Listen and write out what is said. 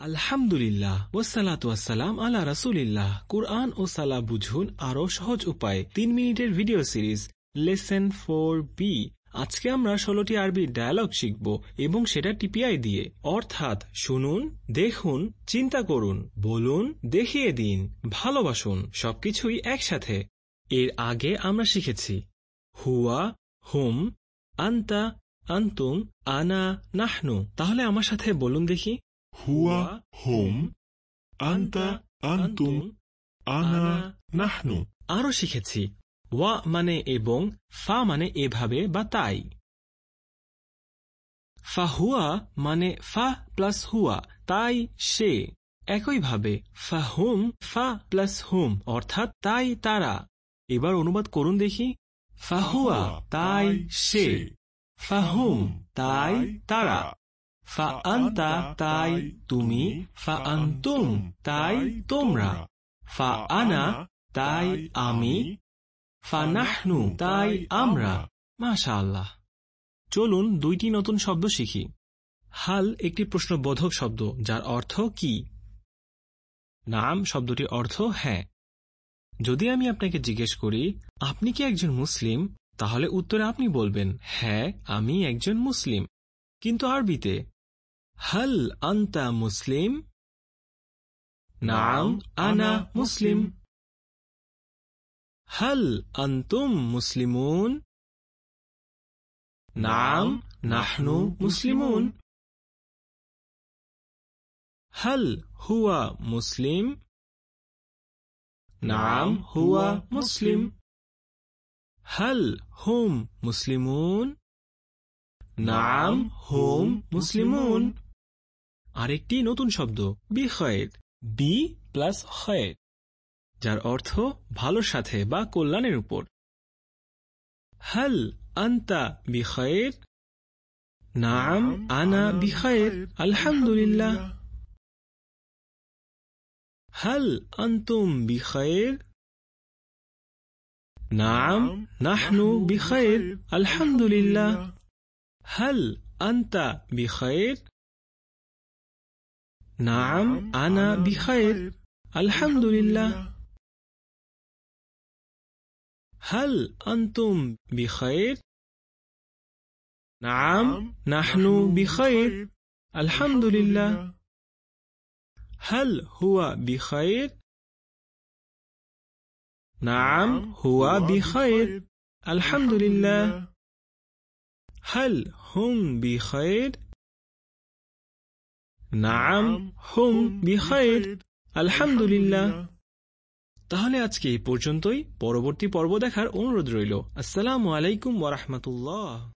আলহামদুলিল্লাহ ওসালাত ওয়াসালাম আলা রাসুলিল্লাহ। কুরআন ও সালা বুঝুন আরও সহজ উপায়। তিন মিনিটের video series, lesson four B. আজকে আমরা ষোলোটি আরবি ডায়ালগ শিখব এবং সেটা টিপিআই দিয়ে। অর্থাৎ শুনুন, দেখুন, চিন্তা করুন, বলুন, দেখিয়ে দিন, ভালোবাসুন, সবকিছুই একসাথে। এর আগে আমরা শিখেছি, হুয়া, হুম, আন্তা, আন্তুম, আনা, নাহনু। তাহলে আমার সাথে বলুন দেখি। হুয়া হুম আন্তা আন্তুম আনা নাহনু আরও শিখেছি। ওয়া মানে এবং ফা মানে এভাবে বা তাই। ফা হুয়া মানে ফা প্লাস হুয়া তাই সে। একইভাবে ফা হুম ফা প্লাস হুম অর্থাৎ তাই তারা। এবার অনুবাদ করুন দেখি। ফাহুয়া তাই সে। ফাহুম তাই তারা। ফা তাই তুমি ফা তাই তোমরা ফা আনা তাই আমি ফা নাহনু তাই আমরা মাশা আল্লাহ চলুন দুইটি নতুন শব্দ শিখি। হাল একটি প্রশ্নবোধক শব্দ, যার অর্থ কি? নাম শব্দটির অর্থ হ্যাঁ। যদি আমি আপনাকে জিজ্ঞেস করি, আপনি কি একজন মুসলিম? তাহলে উত্তরে আপনি বলবেন হ্যাঁ আমি একজন মুসলিম। কিন্তু আরবিতে هل أنت مسلم؟ نعم أنا مسلم هل أنتم مسلمون؟ نعم نحن مسلمون هل هو مسلم؟ نعم هو مسلم هل هم مسلمون؟ نعم هم مسلمون আরেকটি নতুন শব্দ বি বিখয়েদ বি প্লাস হয়েদ যার অর্থ ভালোর সাথে বা কল্যাণের উপর। হাল আন্তা বিখয়ের নাম আনা বিখয়ের আলহামদুলিল্লাহ। হাল আন্তুম বিখয়ের নাম নাহনু বিখয়ের আলহামদুলিল্লাহ। হাল আন্তা বিখয়ের نعم أنا بخير. الحمد لله. هل أنتم بخير؟ نعم نحن بخير. الحمد لله. هل هو بخير؟ نعم هو بخير. الحمد لله. هل هم بخير؟ নাম হোম বিহায়ের আলহামদুলিল্লাহ। তাহলে আজকে এই পর্যন্তই। পরবর্তী পর্ব দেখার অনুরোধ রইল। আসসালামু আলাইকুম ওরহমতুল্লাহ